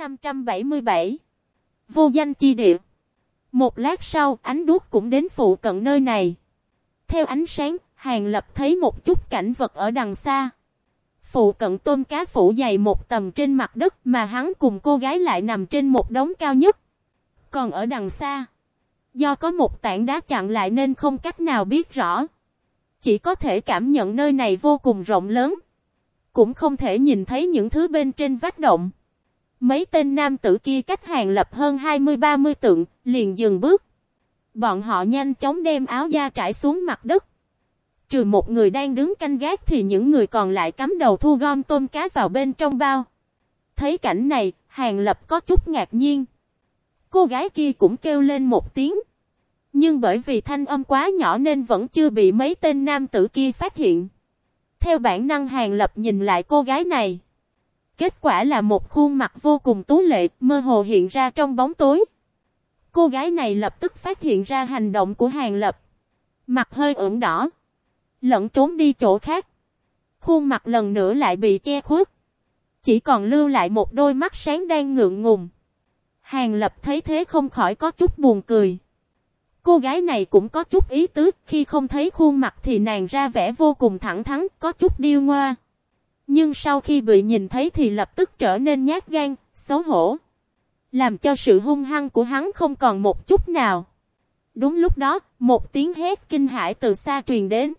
577 Vô danh chi địa Một lát sau, ánh đuốc cũng đến phụ cận nơi này. Theo ánh sáng, Hàng Lập thấy một chút cảnh vật ở đằng xa. Phụ cận tôm cá phủ dày một tầm trên mặt đất mà hắn cùng cô gái lại nằm trên một đống cao nhất. Còn ở đằng xa, do có một tảng đá chặn lại nên không cách nào biết rõ. Chỉ có thể cảm nhận nơi này vô cùng rộng lớn. Cũng không thể nhìn thấy những thứ bên trên vách động. Mấy tên nam tử kia cách hàng lập hơn 20-30 tượng, liền dừng bước. Bọn họ nhanh chóng đem áo da trải xuống mặt đất. Trừ một người đang đứng canh gác thì những người còn lại cắm đầu thu gom tôm cá vào bên trong bao. Thấy cảnh này, hàng lập có chút ngạc nhiên. Cô gái kia cũng kêu lên một tiếng. Nhưng bởi vì thanh âm quá nhỏ nên vẫn chưa bị mấy tên nam tử kia phát hiện. Theo bản năng hàng lập nhìn lại cô gái này. Kết quả là một khuôn mặt vô cùng tú lệ, mơ hồ hiện ra trong bóng tối. Cô gái này lập tức phát hiện ra hành động của hàng lập. Mặt hơi ửng đỏ. Lẫn trốn đi chỗ khác. Khuôn mặt lần nữa lại bị che khuất. Chỉ còn lưu lại một đôi mắt sáng đang ngượng ngùng. Hàng lập thấy thế không khỏi có chút buồn cười. Cô gái này cũng có chút ý tứ, khi không thấy khuôn mặt thì nàng ra vẻ vô cùng thẳng thắn, có chút điêu ngoa. Nhưng sau khi bị nhìn thấy thì lập tức trở nên nhát gan, xấu hổ. Làm cho sự hung hăng của hắn không còn một chút nào. Đúng lúc đó, một tiếng hét kinh hãi từ xa truyền đến.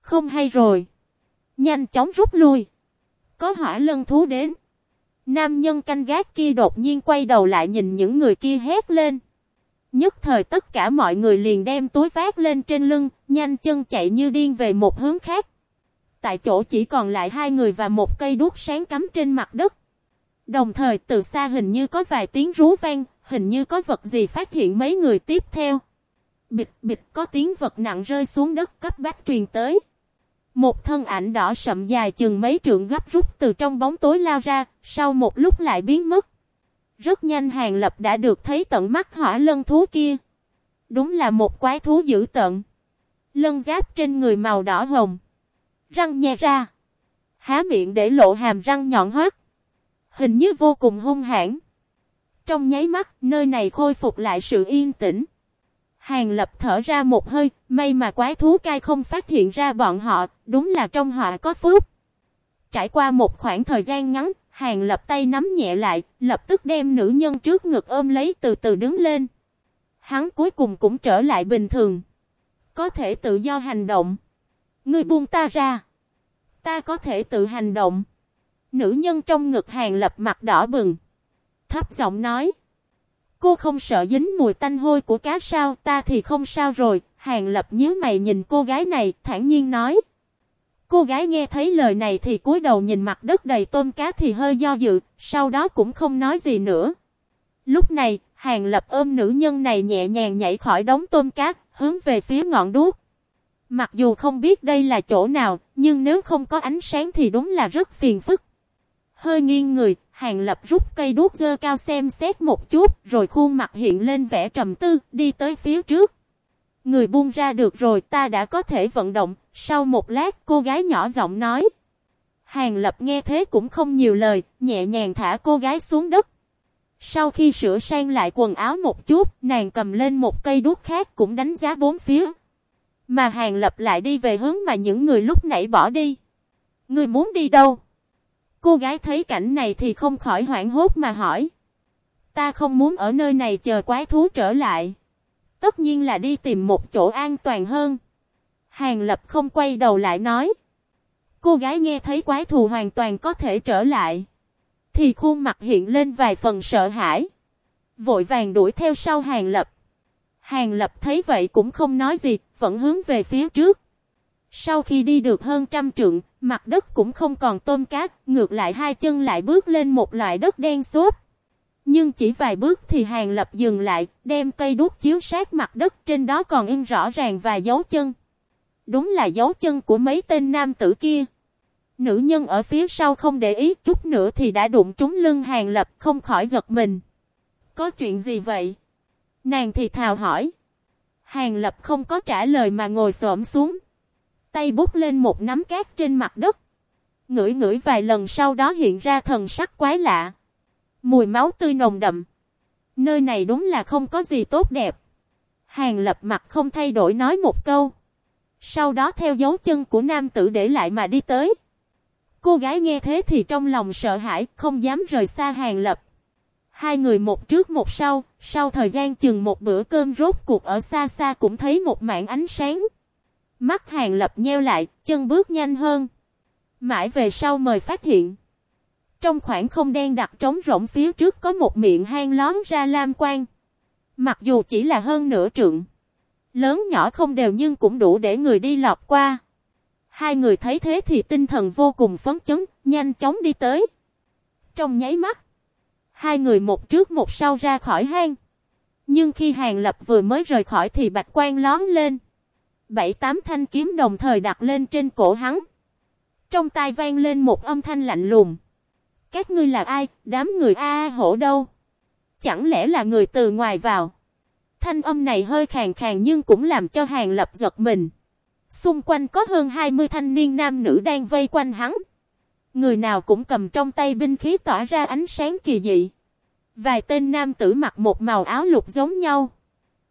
Không hay rồi. Nhanh chóng rút lui. Có hỏa lân thú đến. Nam nhân canh gác kia đột nhiên quay đầu lại nhìn những người kia hét lên. Nhất thời tất cả mọi người liền đem túi vác lên trên lưng, nhanh chân chạy như điên về một hướng khác. Tại chỗ chỉ còn lại hai người và một cây đuốc sáng cắm trên mặt đất. Đồng thời từ xa hình như có vài tiếng rú vang, hình như có vật gì phát hiện mấy người tiếp theo. Bịch bịch có tiếng vật nặng rơi xuống đất cấp bách truyền tới. Một thân ảnh đỏ sậm dài chừng mấy trượng gấp rút từ trong bóng tối lao ra, sau một lúc lại biến mất. Rất nhanh hàng lập đã được thấy tận mắt hỏa lân thú kia. Đúng là một quái thú dữ tận. Lân giáp trên người màu đỏ hồng. Răng nhè ra. Há miệng để lộ hàm răng nhọn hoắt. Hình như vô cùng hung hãn. Trong nháy mắt, nơi này khôi phục lại sự yên tĩnh. Hàng lập thở ra một hơi, may mà quái thú cai không phát hiện ra bọn họ, đúng là trong họ có phúc. Trải qua một khoảng thời gian ngắn, hàng lập tay nắm nhẹ lại, lập tức đem nữ nhân trước ngực ôm lấy từ từ đứng lên. Hắn cuối cùng cũng trở lại bình thường. Có thể tự do hành động. Ngươi buông ta ra. Ta có thể tự hành động. Nữ nhân trong ngực hàng lập mặt đỏ bừng. Thấp giọng nói. Cô không sợ dính mùi tanh hôi của cá sao, ta thì không sao rồi. Hàng lập nhíu mày nhìn cô gái này, thản nhiên nói. Cô gái nghe thấy lời này thì cúi đầu nhìn mặt đất đầy tôm cá thì hơi do dự, sau đó cũng không nói gì nữa. Lúc này, Hàng Lập ôm nữ nhân này nhẹ nhàng nhảy khỏi đống tôm cá, hướng về phía ngọn đuốc. Mặc dù không biết đây là chỗ nào, nhưng nếu không có ánh sáng thì đúng là rất phiền phức. Hơi nghiêng người, Hàng Lập rút cây đuốc dơ cao xem xét một chút, rồi khuôn mặt hiện lên vẻ trầm tư, đi tới phía trước. Người buông ra được rồi ta đã có thể vận động, sau một lát cô gái nhỏ giọng nói. Hàng Lập nghe thế cũng không nhiều lời, nhẹ nhàng thả cô gái xuống đất. Sau khi sửa sang lại quần áo một chút, nàng cầm lên một cây đuốc khác cũng đánh giá bốn phía. Mà Hàng Lập lại đi về hướng mà những người lúc nãy bỏ đi. Người muốn đi đâu? Cô gái thấy cảnh này thì không khỏi hoảng hốt mà hỏi. Ta không muốn ở nơi này chờ quái thú trở lại. Tất nhiên là đi tìm một chỗ an toàn hơn. Hàng Lập không quay đầu lại nói. Cô gái nghe thấy quái thù hoàn toàn có thể trở lại. Thì khuôn mặt hiện lên vài phần sợ hãi. Vội vàng đuổi theo sau Hàng Lập. Hàng Lập thấy vậy cũng không nói gì, vẫn hướng về phía trước. Sau khi đi được hơn trăm trượng, mặt đất cũng không còn tôm cát, ngược lại hai chân lại bước lên một loại đất đen xốp. Nhưng chỉ vài bước thì Hàng Lập dừng lại, đem cây đuốc chiếu sát mặt đất trên đó còn in rõ ràng vài dấu chân. Đúng là dấu chân của mấy tên nam tử kia. Nữ nhân ở phía sau không để ý chút nữa thì đã đụng trúng lưng Hàng Lập không khỏi giật mình. Có chuyện gì vậy? Nàng thì thào hỏi. Hàng Lập không có trả lời mà ngồi xổm xuống. Tay bút lên một nắm cát trên mặt đất. Ngửi ngửi vài lần sau đó hiện ra thần sắc quái lạ. Mùi máu tươi nồng đậm. Nơi này đúng là không có gì tốt đẹp. Hàng lập mặt không thay đổi nói một câu. Sau đó theo dấu chân của nam tử để lại mà đi tới. Cô gái nghe thế thì trong lòng sợ hãi, không dám rời xa hàng lập. Hai người một trước một sau, sau thời gian chừng một bữa cơm rốt cuộc ở xa xa cũng thấy một mảng ánh sáng. Mắt hàng lập nheo lại, chân bước nhanh hơn. Mãi về sau mời phát hiện. Trong khoảng không đen đặt trống rỗng phía trước có một miệng hang lón ra lam quang. Mặc dù chỉ là hơn nửa trượng. Lớn nhỏ không đều nhưng cũng đủ để người đi lọt qua. Hai người thấy thế thì tinh thần vô cùng phấn chấn, nhanh chóng đi tới. Trong nháy mắt, hai người một trước một sau ra khỏi hang. Nhưng khi Hàng Lập vừa mới rời khỏi thì bạch quan lón lên. Bảy tám thanh kiếm đồng thời đặt lên trên cổ hắn. Trong tai vang lên một âm thanh lạnh lùng. Các ngươi là ai, đám người A, A hổ đâu? Chẳng lẽ là người từ ngoài vào? Thanh âm này hơi khàn khàn nhưng cũng làm cho Hàng Lập giật mình. Xung quanh có hơn 20 thanh niên nam nữ đang vây quanh hắn. Người nào cũng cầm trong tay binh khí tỏa ra ánh sáng kỳ dị. Vài tên nam tử mặc một màu áo lục giống nhau.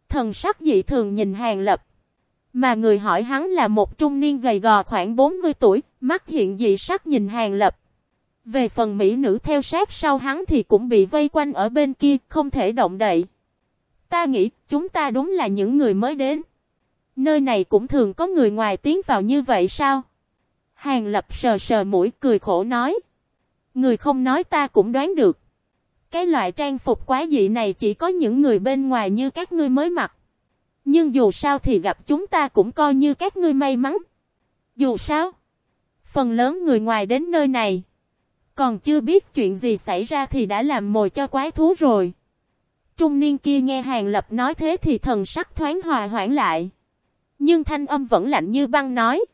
Thần sắc dị thường nhìn Hàng Lập. Mà người hỏi hắn là một trung niên gầy gò khoảng 40 tuổi, mắt hiện dị sắc nhìn Hàng Lập. Về phần mỹ nữ theo sát sau hắn thì cũng bị vây quanh ở bên kia, không thể động đậy. Ta nghĩ chúng ta đúng là những người mới đến. Nơi này cũng thường có người ngoài tiến vào như vậy sao? Hàng lập sờ sờ mũi cười khổ nói. Người không nói ta cũng đoán được. Cái loại trang phục quá dị này chỉ có những người bên ngoài như các ngươi mới mặc. Nhưng dù sao thì gặp chúng ta cũng coi như các ngươi may mắn. Dù sao, phần lớn người ngoài đến nơi này. Còn chưa biết chuyện gì xảy ra thì đã làm mồi cho quái thú rồi. Trung niên kia nghe Hàng Lập nói thế thì thần sắc thoáng hòa hoãn lại. Nhưng thanh âm vẫn lạnh như băng nói.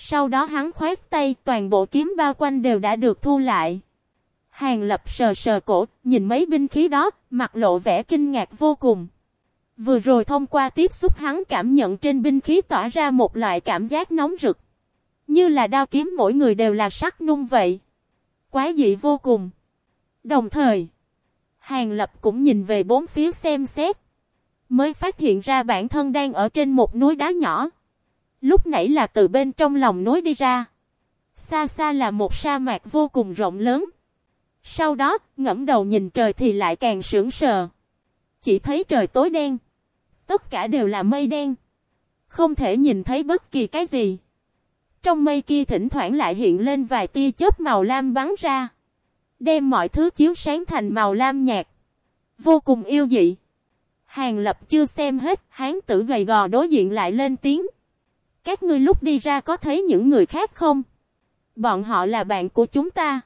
Sau đó hắn khoát tay toàn bộ kiếm bao quanh đều đã được thu lại. Hàng lập sờ sờ cổ, nhìn mấy binh khí đó, mặt lộ vẻ kinh ngạc vô cùng. Vừa rồi thông qua tiếp xúc hắn cảm nhận trên binh khí tỏa ra một loại cảm giác nóng rực. Như là đao kiếm mỗi người đều là sắc nung vậy. Quá dị vô cùng. Đồng thời, Hàng Lập cũng nhìn về bốn phía xem xét. Mới phát hiện ra bản thân đang ở trên một núi đá nhỏ. Lúc nãy là từ bên trong lòng núi đi ra. Xa xa là một sa mạc vô cùng rộng lớn. Sau đó, ngẫm đầu nhìn trời thì lại càng sững sờ. Chỉ thấy trời tối đen. Tất cả đều là mây đen. Không thể nhìn thấy bất kỳ cái gì. Trong mây kia thỉnh thoảng lại hiện lên vài tia chớp màu lam bắn ra. Đem mọi thứ chiếu sáng thành màu lam nhạt. Vô cùng yêu dị. Hàng lập chưa xem hết, hán tử gầy gò đối diện lại lên tiếng. Các ngươi lúc đi ra có thấy những người khác không? Bọn họ là bạn của chúng ta.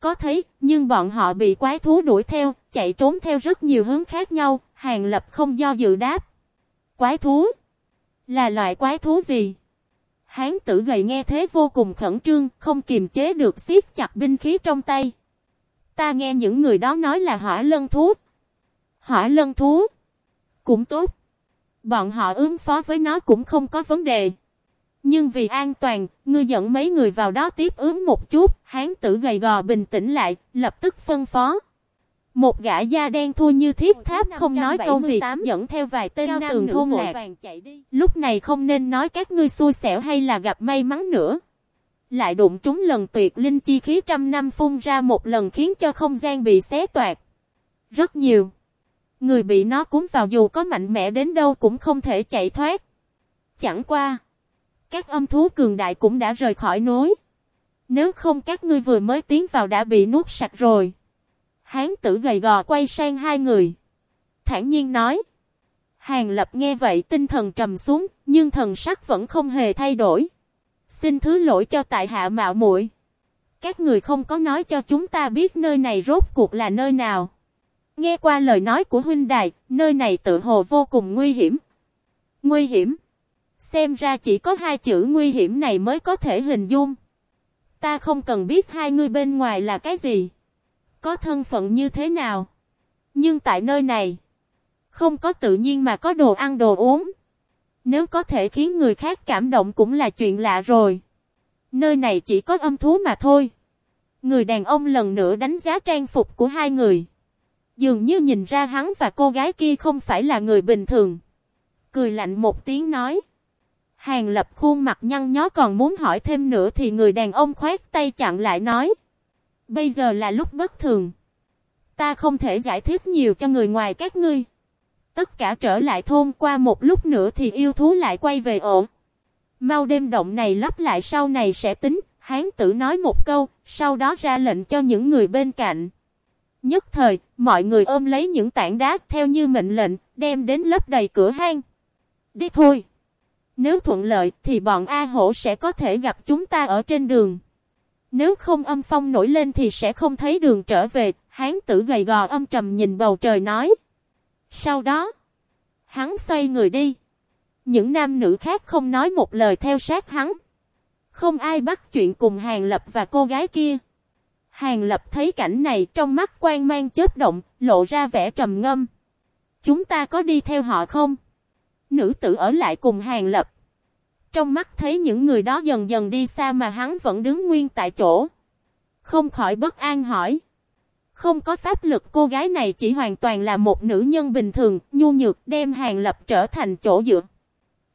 Có thấy, nhưng bọn họ bị quái thú đuổi theo, chạy trốn theo rất nhiều hướng khác nhau, hàng lập không do dự đáp. Quái thú? Là loại quái thú gì? Hán tử gầy nghe thế vô cùng khẩn trương, không kiềm chế được siết chặt binh khí trong tay. Ta nghe những người đó nói là hỏa lân thú. Hỏa lân thú? Cũng tốt. Bọn họ ứng phó với nó cũng không có vấn đề. Nhưng vì an toàn, ngươi dẫn mấy người vào đó tiếp ứng một chút, hán tử gầy gò bình tĩnh lại, lập tức phân phó. Một gã da đen thua như thiết tháp không nói câu gì, dẫn theo vài tên nam tường thôn lạc. Lúc này không nên nói các ngươi xui xẻo hay là gặp may mắn nữa. Lại đụng trúng lần tuyệt linh chi khí trăm năm phun ra một lần khiến cho không gian bị xé toạc. Rất nhiều. Người bị nó cúng vào dù có mạnh mẽ đến đâu cũng không thể chạy thoát. Chẳng qua. Các âm thú cường đại cũng đã rời khỏi núi. Nếu không các ngươi vừa mới tiến vào đã bị nuốt sạch rồi. Hán tử gầy gò quay sang hai người. Thản nhiên nói. Hàng lập nghe vậy tinh thần trầm xuống, nhưng thần sắc vẫn không hề thay đổi. Xin thứ lỗi cho tại hạ mạo muội. Các người không có nói cho chúng ta biết nơi này rốt cuộc là nơi nào. Nghe qua lời nói của huynh đài, nơi này tự hồ vô cùng nguy hiểm. Nguy hiểm? Xem ra chỉ có hai chữ nguy hiểm này mới có thể hình dung. Ta không cần biết hai người bên ngoài là cái gì. Có thân phận như thế nào. Nhưng tại nơi này, không có tự nhiên mà có đồ ăn đồ uống. Nếu có thể khiến người khác cảm động cũng là chuyện lạ rồi. Nơi này chỉ có âm thú mà thôi. Người đàn ông lần nữa đánh giá trang phục của hai người. Dường như nhìn ra hắn và cô gái kia không phải là người bình thường. Cười lạnh một tiếng nói. Hàng lập khuôn mặt nhăn nhó còn muốn hỏi thêm nữa thì người đàn ông khoát tay chặn lại nói. Bây giờ là lúc bất thường. Ta không thể giải thích nhiều cho người ngoài các ngươi. Tất cả trở lại thôn qua một lúc nữa thì yêu thú lại quay về ổ. Mau đêm động này lắp lại sau này sẽ tính, hán tử nói một câu, sau đó ra lệnh cho những người bên cạnh. Nhất thời, mọi người ôm lấy những tảng đá theo như mệnh lệnh, đem đến lấp đầy cửa hang. Đi thôi! Nếu thuận lợi thì bọn A Hổ sẽ có thể gặp chúng ta ở trên đường. Nếu không âm phong nổi lên thì sẽ không thấy đường trở về, hán tử gầy gò âm trầm nhìn bầu trời nói. Sau đó, hắn xoay người đi. Những nam nữ khác không nói một lời theo sát hắn. Không ai bắt chuyện cùng Hàng Lập và cô gái kia. Hàng Lập thấy cảnh này trong mắt quan mang chớp động, lộ ra vẻ trầm ngâm. Chúng ta có đi theo họ không? Nữ tử ở lại cùng Hàng Lập. Trong mắt thấy những người đó dần dần đi xa mà hắn vẫn đứng nguyên tại chỗ. Không khỏi bất an hỏi. Không có pháp lực cô gái này chỉ hoàn toàn là một nữ nhân bình thường, nhu nhược đem Hàng Lập trở thành chỗ dựa.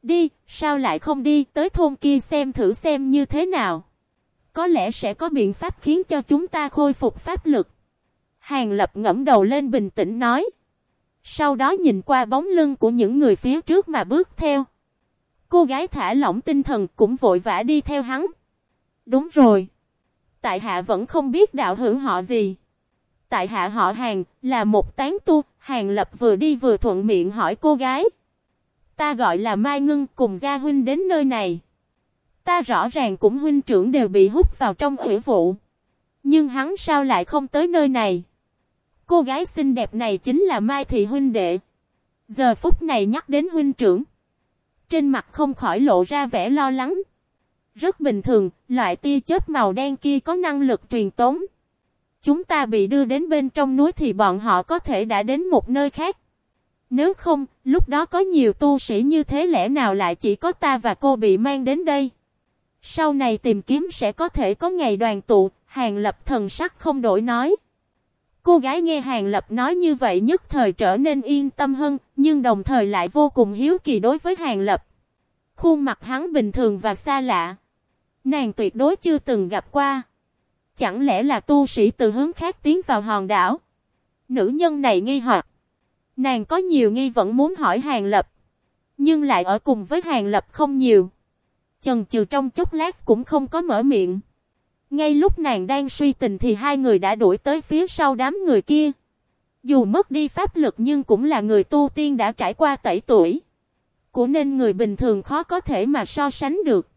Đi, sao lại không đi tới thôn kia xem thử xem như thế nào. Có lẽ sẽ có biện pháp khiến cho chúng ta khôi phục pháp lực. Hàng lập ngẫm đầu lên bình tĩnh nói. Sau đó nhìn qua bóng lưng của những người phía trước mà bước theo. Cô gái thả lỏng tinh thần cũng vội vã đi theo hắn. Đúng rồi. Tại hạ vẫn không biết đạo hữu họ gì. Tại hạ họ hàng, là một tán tu, hàng lập vừa đi vừa thuận miệng hỏi cô gái. Ta gọi là Mai Ngưng cùng gia huynh đến nơi này. Ta rõ ràng cũng huynh trưởng đều bị hút vào trong ủy vụ. Nhưng hắn sao lại không tới nơi này? Cô gái xinh đẹp này chính là Mai Thị huynh đệ. Giờ phút này nhắc đến huynh trưởng. Trên mặt không khỏi lộ ra vẻ lo lắng. Rất bình thường, loại tia chớp màu đen kia có năng lực truyền tống. Chúng ta bị đưa đến bên trong núi thì bọn họ có thể đã đến một nơi khác. Nếu không, lúc đó có nhiều tu sĩ như thế lẽ nào lại chỉ có ta và cô bị mang đến đây? Sau này tìm kiếm sẽ có thể có ngày đoàn tụ, Hàng Lập thần sắc không đổi nói. Cô gái nghe Hàng Lập nói như vậy nhất thời trở nên yên tâm hơn, nhưng đồng thời lại vô cùng hiếu kỳ đối với Hàng Lập. Khuôn mặt hắn bình thường và xa lạ. Nàng tuyệt đối chưa từng gặp qua. Chẳng lẽ là tu sĩ từ hướng khác tiến vào hòn đảo? Nữ nhân này nghi hoặc. Nàng có nhiều nghi vẫn muốn hỏi Hàng Lập. Nhưng lại ở cùng với Hàng Lập không nhiều. Chần chừ trong chốc lát cũng không có mở miệng. Ngay lúc nàng đang suy tình thì hai người đã đuổi tới phía sau đám người kia. Dù mất đi pháp lực nhưng cũng là người tu tiên đã trải qua tẩy tuổi. Của nên người bình thường khó có thể mà so sánh được.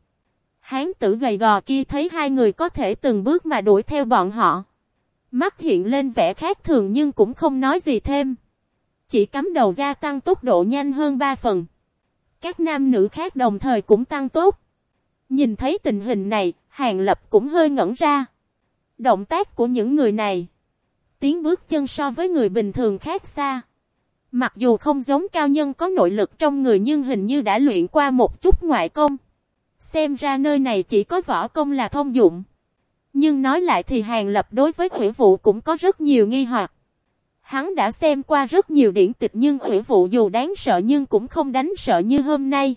Hán tử gầy gò kia thấy hai người có thể từng bước mà đuổi theo bọn họ. Mắt hiện lên vẻ khác thường nhưng cũng không nói gì thêm. Chỉ cắm đầu ra tăng tốc độ nhanh hơn ba phần. Các nam nữ khác đồng thời cũng tăng tốt. Nhìn thấy tình hình này, Hàng Lập cũng hơi ngẩn ra. Động tác của những người này, tiến bước chân so với người bình thường khác xa. Mặc dù không giống cao nhân có nội lực trong người nhưng hình như đã luyện qua một chút ngoại công. Xem ra nơi này chỉ có võ công là thông dụng. Nhưng nói lại thì Hàng Lập đối với hủy vụ cũng có rất nhiều nghi hoặc. Hắn đã xem qua rất nhiều điển tịch nhưng hủy vụ dù đáng sợ nhưng cũng không đánh sợ như hôm nay.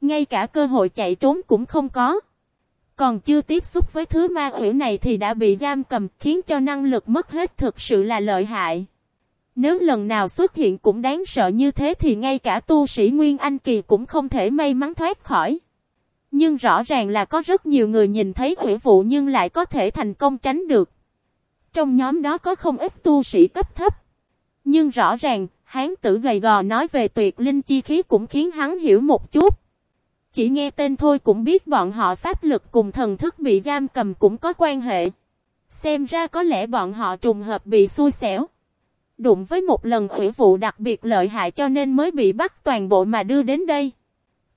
Ngay cả cơ hội chạy trốn cũng không có. Còn chưa tiếp xúc với thứ ma quỷ này thì đã bị giam cầm khiến cho năng lực mất hết thực sự là lợi hại. Nếu lần nào xuất hiện cũng đáng sợ như thế thì ngay cả tu sĩ Nguyên Anh Kỳ cũng không thể may mắn thoát khỏi. Nhưng rõ ràng là có rất nhiều người nhìn thấy quỷ vụ nhưng lại có thể thành công tránh được. Trong nhóm đó có không ít tu sĩ cấp thấp. Nhưng rõ ràng, hán tử gầy gò nói về tuyệt linh chi khí cũng khiến hắn hiểu một chút. Chỉ nghe tên thôi cũng biết bọn họ pháp lực cùng thần thức bị giam cầm cũng có quan hệ. Xem ra có lẽ bọn họ trùng hợp bị xui xẻo. Đụng với một lần ủy vụ đặc biệt lợi hại cho nên mới bị bắt toàn bộ mà đưa đến đây.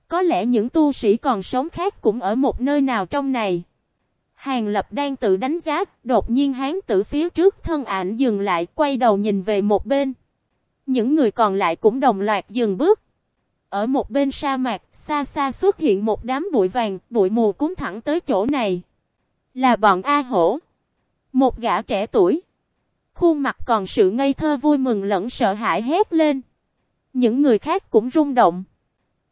Có lẽ những tu sĩ còn sống khác cũng ở một nơi nào trong này. Hàng Lập đang tự đánh giá, đột nhiên hán tử phía trước thân ảnh dừng lại quay đầu nhìn về một bên. Những người còn lại cũng đồng loạt dừng bước. Ở một bên sa mạc, xa xa xuất hiện một đám bụi vàng, bụi mù cuốn thẳng tới chỗ này. Là bọn A Hổ. Một gã trẻ tuổi. Khuôn mặt còn sự ngây thơ vui mừng lẫn sợ hãi hét lên. Những người khác cũng rung động.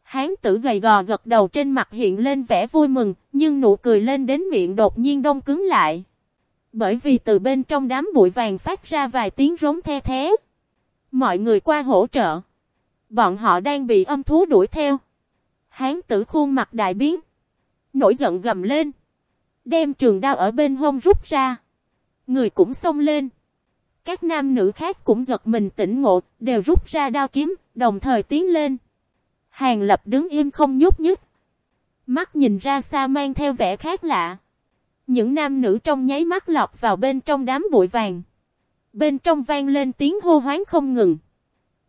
Hán tử gầy gò gật đầu trên mặt hiện lên vẻ vui mừng, nhưng nụ cười lên đến miệng đột nhiên đông cứng lại. Bởi vì từ bên trong đám bụi vàng phát ra vài tiếng rống the thế. Mọi người qua hỗ trợ. Bọn họ đang bị âm thú đuổi theo. Hán tử khuôn mặt đại biến. Nổi giận gầm lên. Đem trường đao ở bên hông rút ra. Người cũng xông lên. Các nam nữ khác cũng giật mình tỉnh ngộ, đều rút ra đao kiếm, đồng thời tiến lên. Hàng lập đứng im không nhúc nhích. Mắt nhìn ra xa mang theo vẻ khác lạ. Những nam nữ trong nháy mắt lọt vào bên trong đám bụi vàng. Bên trong vang lên tiếng hô hoáng không ngừng.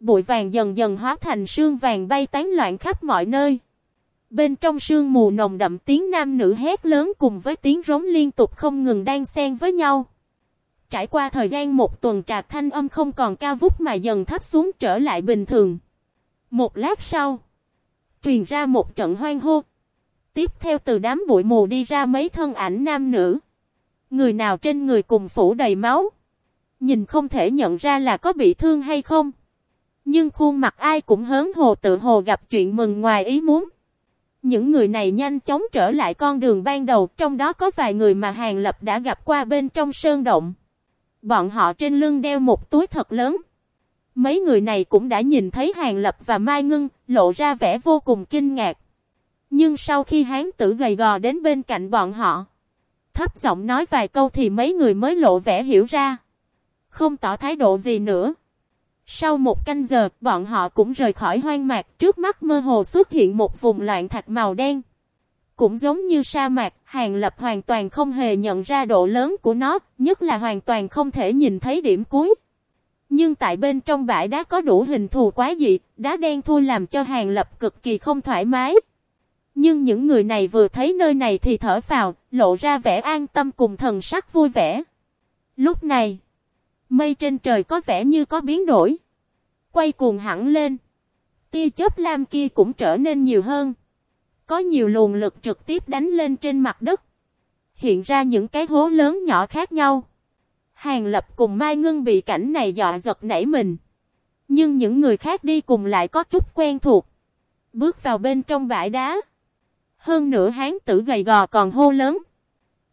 Bụi vàng dần dần hóa thành sương vàng bay tán loạn khắp mọi nơi. Bên trong sương mù nồng đậm tiếng nam nữ hét lớn cùng với tiếng rống liên tục không ngừng đang xen với nhau. Trải qua thời gian một tuần trà thanh âm không còn cao vút mà dần thấp xuống trở lại bình thường. Một lát sau, truyền ra một trận hoang hô. Tiếp theo từ đám bụi mù đi ra mấy thân ảnh nam nữ. Người nào trên người cùng phủ đầy máu. Nhìn không thể nhận ra là có bị thương hay không. Nhưng khuôn mặt ai cũng hớn hồ tự hồ gặp chuyện mừng ngoài ý muốn. Những người này nhanh chóng trở lại con đường ban đầu, trong đó có vài người mà Hàng Lập đã gặp qua bên trong sơn động. Bọn họ trên lưng đeo một túi thật lớn. Mấy người này cũng đã nhìn thấy Hàng Lập và Mai Ngưng, lộ ra vẻ vô cùng kinh ngạc. Nhưng sau khi hán tử gầy gò đến bên cạnh bọn họ, thấp giọng nói vài câu thì mấy người mới lộ vẻ hiểu ra. Không tỏ thái độ gì nữa. Sau một canh giờ, bọn họ cũng rời khỏi hoang mạc, trước mắt mơ hồ xuất hiện một vùng loạn thạch màu đen. Cũng giống như sa mạc, Hàng Lập hoàn toàn không hề nhận ra độ lớn của nó, nhất là hoàn toàn không thể nhìn thấy điểm cuối. Nhưng tại bên trong bãi đá có đủ hình thù quá dị, đá đen thui làm cho Hàng Lập cực kỳ không thoải mái. Nhưng những người này vừa thấy nơi này thì thở phào, lộ ra vẻ an tâm cùng thần sắc vui vẻ. Lúc này, mây trên trời có vẻ như có biến đổi. Quay cuồng hẳn lên. Tia chớp lam kia cũng trở nên nhiều hơn. Có nhiều luồng lực trực tiếp đánh lên trên mặt đất. Hiện ra những cái hố lớn nhỏ khác nhau. Hàng Lập cùng Mai Ngân bị cảnh này dọa giật nảy mình. Nhưng những người khác đi cùng lại có chút quen thuộc. Bước vào bên trong bãi đá. Hơn nữa hán tử gầy gò còn hô lớn.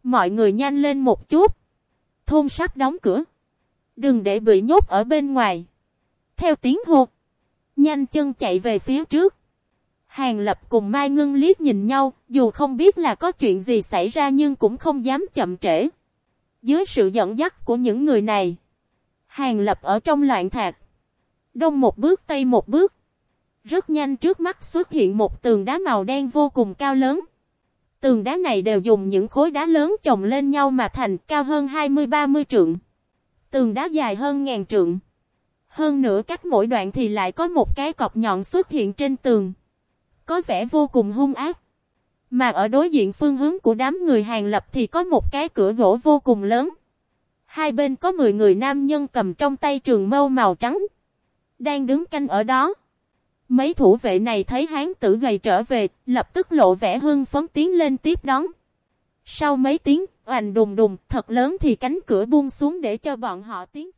Mọi người nhanh lên một chút. Thôn sắp đóng cửa. Đừng để bị nhốt ở bên ngoài. Theo tiếng hô. Nhanh chân chạy về phía trước. Hàng Lập cùng Mai Ngân liếc nhìn nhau, dù không biết là có chuyện gì xảy ra nhưng cũng không dám chậm trễ. Dưới sự dẫn dắt của những người này, Hàng Lập ở trong loạn thạc. Đông một bước tây một bước. Rất nhanh trước mắt xuất hiện một tường đá màu đen vô cùng cao lớn. Tường đá này đều dùng những khối đá lớn chồng lên nhau mà thành cao hơn 20-30 trượng. Tường đá dài hơn ngàn trượng. Hơn nữa cách mỗi đoạn thì lại có một cái cọc nhọn xuất hiện trên tường. Có vẻ vô cùng hung ác. Mà ở đối diện phương hướng của đám người hàng lập thì có một cái cửa gỗ vô cùng lớn. Hai bên có 10 người nam nhân cầm trong tay trường mâu màu trắng. Đang đứng canh ở đó. Mấy thủ vệ này thấy hán tử gầy trở về, lập tức lộ vẻ hưng phấn tiến lên tiếp đón. Sau mấy tiếng, oành đùng đùng, thật lớn thì cánh cửa buông xuống để cho bọn họ tiến vào.